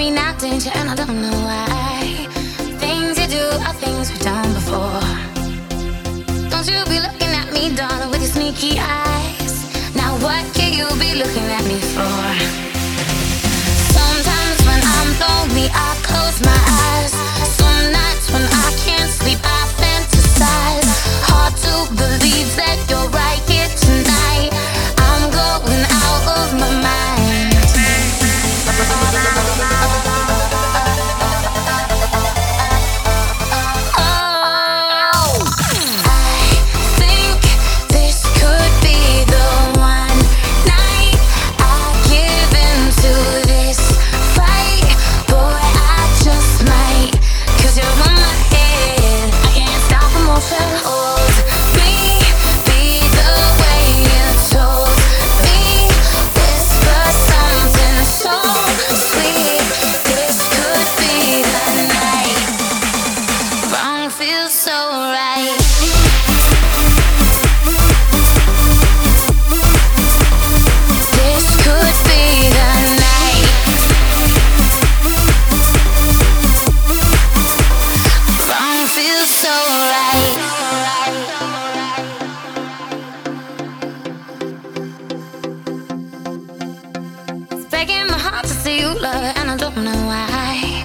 me now, danger, and I don't know why. Things you do are things we've done before. Don't you be looking at me, darling, with your sneaky eyes. Now what can you be looking at me for? Sometimes when I'm lonely, I close my you love and I don't know why.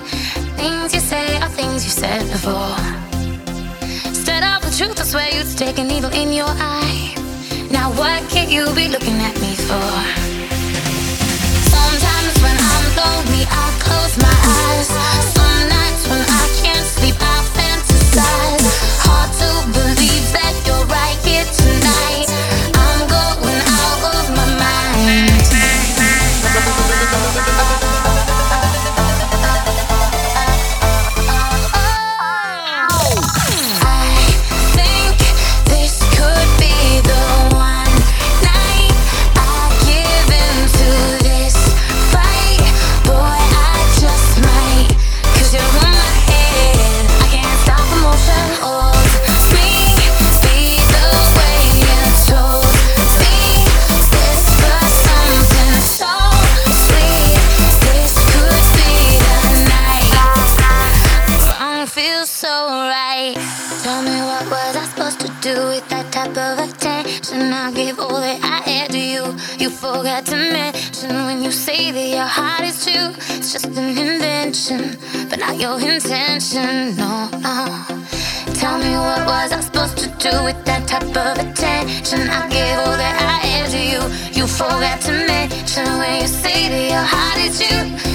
Things you say are things you said before. Truth, I swear you'd stick a needle in your eye. Now what can you be looking at me for? Sometimes when I'm lonely, I close my Tell me what was I supposed to do with that type of attention? I gave all that I had to you. You forgot to mention when you say that your heart is true. It's just an invention, but not your intention. No, no. Tell me what was I supposed to do with that type of attention? I gave all that I had to you. You forgot to mention when you say that your heart is you.